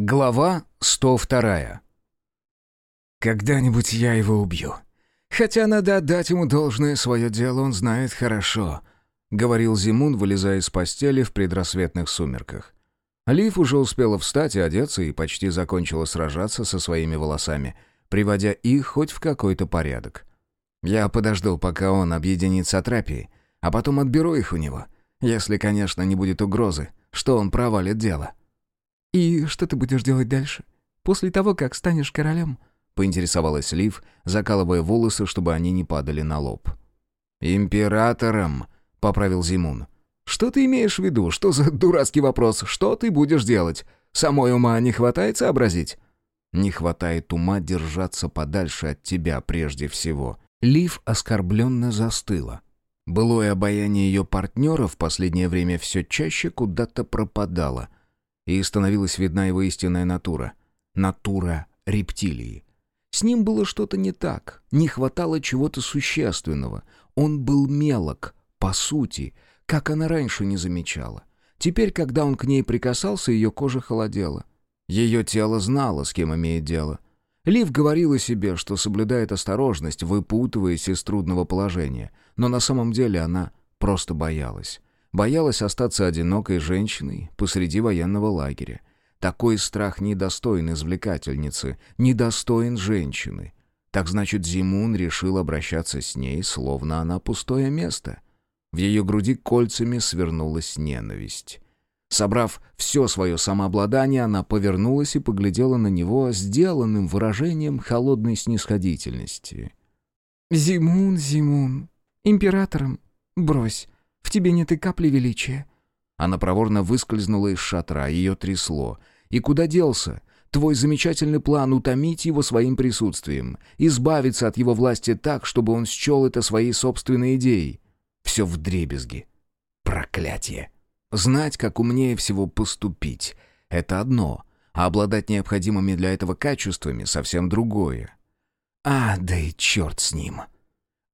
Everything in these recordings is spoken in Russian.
Глава 102 «Когда-нибудь я его убью. Хотя надо отдать ему должное, свое дело он знает хорошо», — говорил Зимун, вылезая из постели в предрассветных сумерках. Лив уже успела встать и одеться и почти закончила сражаться со своими волосами, приводя их хоть в какой-то порядок. «Я подожду, пока он объединит с а потом отберу их у него, если, конечно, не будет угрозы, что он провалит дело». «И что ты будешь делать дальше? После того, как станешь королем?» — поинтересовалась Лив, закалывая волосы, чтобы они не падали на лоб. «Императором», — поправил Зимун. «Что ты имеешь в виду? Что за дурацкий вопрос? Что ты будешь делать? Самой ума не хватает сообразить?» «Не хватает ума держаться подальше от тебя прежде всего». Лив оскорбленно застыла. Былое обаяние ее партнера в последнее время все чаще куда-то пропадало — и становилась видна его истинная натура. Натура рептилии. С ним было что-то не так, не хватало чего-то существенного. Он был мелок, по сути, как она раньше не замечала. Теперь, когда он к ней прикасался, ее кожа холодела. Ее тело знало, с кем имеет дело. Лив говорила себе, что соблюдает осторожность, выпутываясь из трудного положения, но на самом деле она просто боялась. Боялась остаться одинокой женщиной посреди военного лагеря. Такой страх недостоин извлекательницы, недостоин женщины. Так значит, Зимун решил обращаться с ней, словно она пустое место. В ее груди кольцами свернулась ненависть. Собрав все свое самообладание, она повернулась и поглядела на него сделанным выражением холодной снисходительности. «Зимун, Зимун, императором, брось, в тебе нет и капли величия». Она проворно выскользнула из шатра, ее трясло. «И куда делся? Твой замечательный план утомить его своим присутствием, избавиться от его власти так, чтобы он счел это своей собственной идеей. Все вдребезги. Проклятие! Знать, как умнее всего поступить — это одно, а обладать необходимыми для этого качествами — совсем другое. А, да и черт с ним!»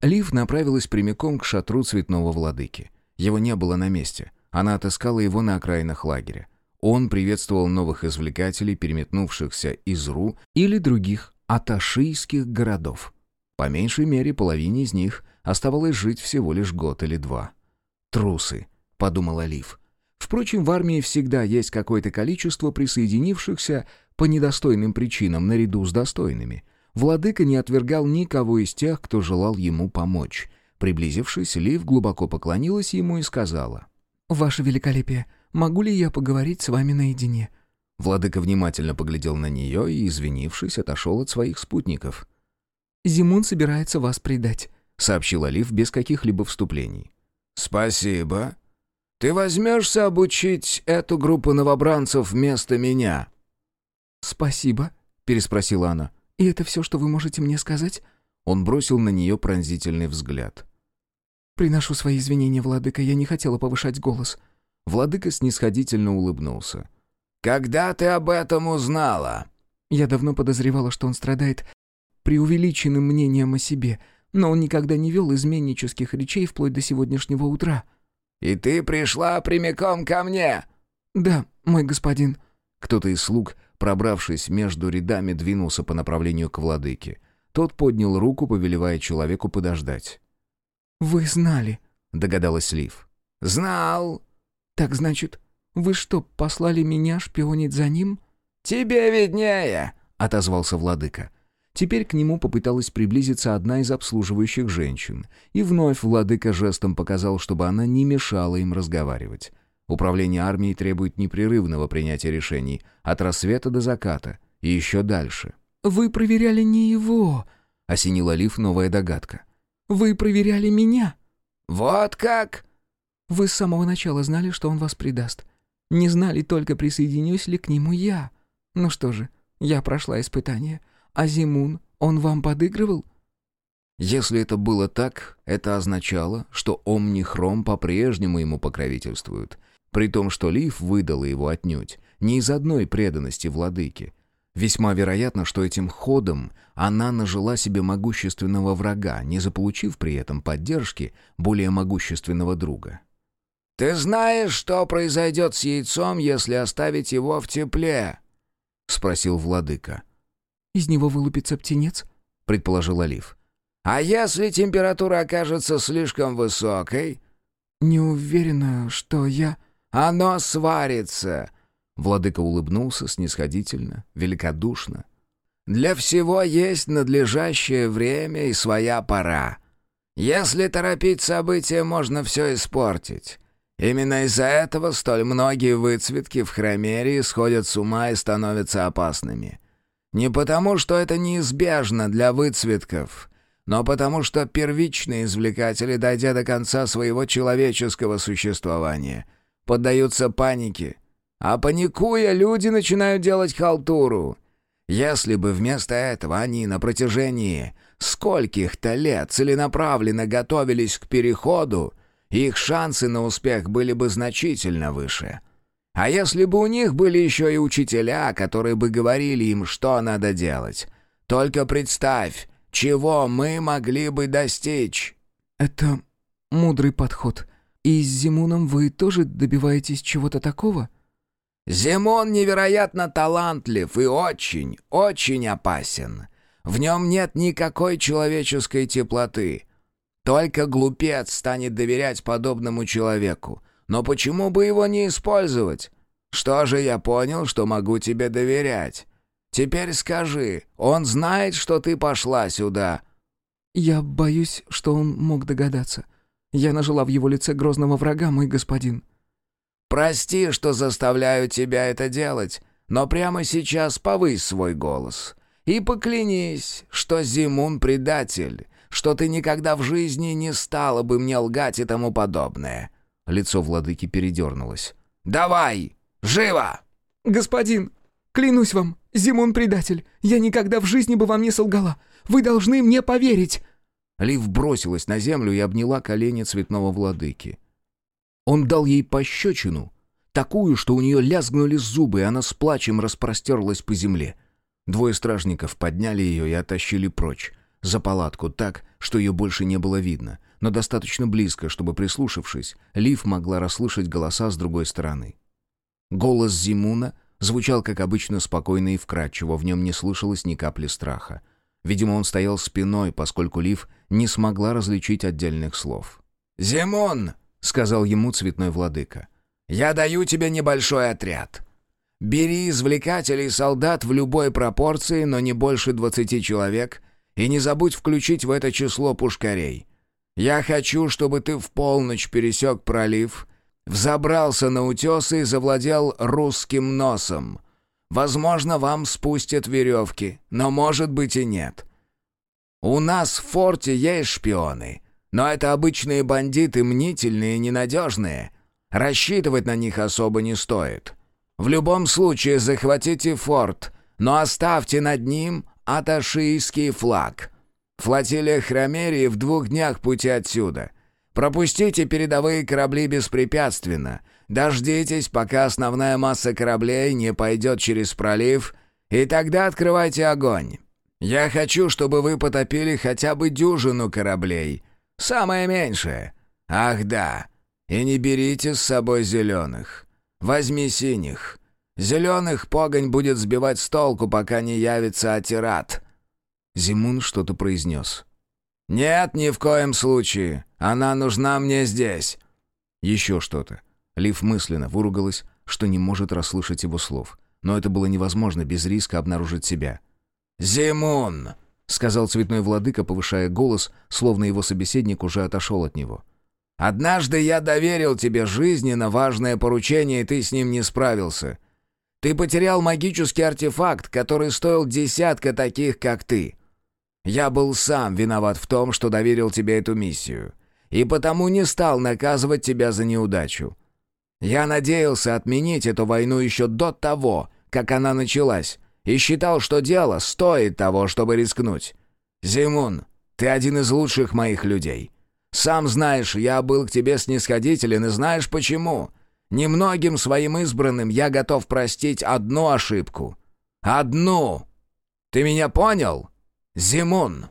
Лив направилась прямиком к шатру цветного владыки. Его не было на месте. Она отыскала его на окраинах лагеря. Он приветствовал новых извлекателей, переметнувшихся из Ру или других аташийских городов. По меньшей мере, половине из них оставалось жить всего лишь год или два. «Трусы», — подумала Лив. Впрочем, в армии всегда есть какое-то количество присоединившихся по недостойным причинам наряду с достойными. Владыка не отвергал никого из тех, кто желал ему помочь. Приблизившись, Лив глубоко поклонилась ему и сказала. «Ваше великолепие, могу ли я поговорить с вами наедине?» Владыка внимательно поглядел на нее и, извинившись, отошел от своих спутников. «Зимун собирается вас предать», — сообщил Лив без каких-либо вступлений. «Спасибо. Ты возьмешься обучить эту группу новобранцев вместо меня?» «Спасибо», — переспросила она. «И это все, что вы можете мне сказать?» Он бросил на нее пронзительный взгляд. «Приношу свои извинения, владыка, я не хотела повышать голос». Владыка снисходительно улыбнулся. «Когда ты об этом узнала?» «Я давно подозревала, что он страдает преувеличенным мнением о себе, но он никогда не вел изменнических речей вплоть до сегодняшнего утра». «И ты пришла прямиком ко мне?» «Да, мой господин». Кто-то из слуг, пробравшись между рядами, двинулся по направлению к владыке. Тот поднял руку, повелевая человеку подождать. «Вы знали», — догадалась Лив. «Знал». «Так значит, вы что, послали меня шпионить за ним?» «Тебе виднее», — отозвался владыка. Теперь к нему попыталась приблизиться одна из обслуживающих женщин, и вновь владыка жестом показал, чтобы она не мешала им разговаривать. Управление армией требует непрерывного принятия решений от рассвета до заката и еще дальше. «Вы проверяли не его», — осенила Лив новая догадка. Вы проверяли меня». «Вот как?» «Вы с самого начала знали, что он вас предаст. Не знали только, присоединюсь ли к нему я. Ну что же, я прошла испытание. А Зимун, он вам подыгрывал?» Если это было так, это означало, что Омнихром по-прежнему ему покровительствует, при том, что Лив выдала его отнюдь, не из одной преданности владыке, Весьма вероятно, что этим ходом она нажила себе могущественного врага, не заполучив при этом поддержки более могущественного друга. «Ты знаешь, что произойдет с яйцом, если оставить его в тепле?» — спросил владыка. «Из него вылупится птенец?» — предположил Олив. «А если температура окажется слишком высокой?» «Не уверена, что я...» «Оно сварится!» Владыка улыбнулся снисходительно, великодушно. «Для всего есть надлежащее время и своя пора. Если торопить события, можно все испортить. Именно из-за этого столь многие выцветки в хромерии сходят с ума и становятся опасными. Не потому, что это неизбежно для выцветков, но потому, что первичные извлекатели, дойдя до конца своего человеческого существования, поддаются панике. А паникуя, люди начинают делать халтуру. Если бы вместо этого они на протяжении скольких-то лет целенаправленно готовились к переходу, их шансы на успех были бы значительно выше. А если бы у них были еще и учителя, которые бы говорили им, что надо делать? Только представь, чего мы могли бы достичь. Это мудрый подход. И с Зимуном вы тоже добиваетесь чего-то такого? Зимон невероятно талантлив и очень, очень опасен. В нем нет никакой человеческой теплоты. Только глупец станет доверять подобному человеку. Но почему бы его не использовать? Что же я понял, что могу тебе доверять? Теперь скажи, он знает, что ты пошла сюда?» «Я боюсь, что он мог догадаться. Я нажила в его лице грозного врага, мой господин». «Прости, что заставляю тебя это делать, но прямо сейчас повысь свой голос. И поклянись, что Зимун предатель, что ты никогда в жизни не стала бы мне лгать и тому подобное». Лицо владыки передернулось. «Давай! Живо!» «Господин, клянусь вам, Зимун предатель. Я никогда в жизни бы вам не солгала. Вы должны мне поверить!» Лив бросилась на землю и обняла колени цветного владыки. Он дал ей пощечину, такую, что у нее лязгнули зубы, и она с плачем распростерлась по земле. Двое стражников подняли ее и оттащили прочь за палатку так, что ее больше не было видно, но достаточно близко, чтобы, прислушавшись, Лив могла расслышать голоса с другой стороны. Голос Зимуна звучал, как обычно, спокойно и вкрадчиво, в нем не слышалось ни капли страха. Видимо, он стоял спиной, поскольку Лив не смогла различить отдельных слов. «Зимун!» — сказал ему цветной владыка. «Я даю тебе небольшой отряд. Бери извлекателей солдат в любой пропорции, но не больше двадцати человек, и не забудь включить в это число пушкарей. Я хочу, чтобы ты в полночь пересек пролив, взобрался на утесы и завладел русским носом. Возможно, вам спустят веревки, но может быть и нет. У нас в форте есть шпионы, но это обычные бандиты, мнительные и ненадежные. Рассчитывать на них особо не стоит. В любом случае захватите форт, но оставьте над ним Аташийский флаг. Флотилия Хромерии в двух днях пути отсюда. Пропустите передовые корабли беспрепятственно. Дождитесь, пока основная масса кораблей не пойдет через пролив, и тогда открывайте огонь. Я хочу, чтобы вы потопили хотя бы дюжину кораблей. Самое меньшее. Ах да, и не берите с собой зеленых. Возьми синих. Зеленых погонь будет сбивать с толку, пока не явится Атират». Зимун что-то произнес. «Нет, ни в коем случае. Она нужна мне здесь». Еще что-то. Лив мысленно выругалась, что не может расслышать его слов. Но это было невозможно без риска обнаружить себя. «Зимун!» — сказал цветной владыка, повышая голос, словно его собеседник уже отошел от него. «Однажды я доверил тебе жизненно важное поручение, и ты с ним не справился. Ты потерял магический артефакт, который стоил десятка таких, как ты. Я был сам виноват в том, что доверил тебе эту миссию, и потому не стал наказывать тебя за неудачу. Я надеялся отменить эту войну еще до того, как она началась, и считал, что дело стоит того, чтобы рискнуть. Зимун, ты один из лучших моих людей. Сам знаешь, я был к тебе снисходителен, и знаешь почему?» Немногим своим избранным я готов простить одну ошибку. Одну! Ты меня понял? Зимун!»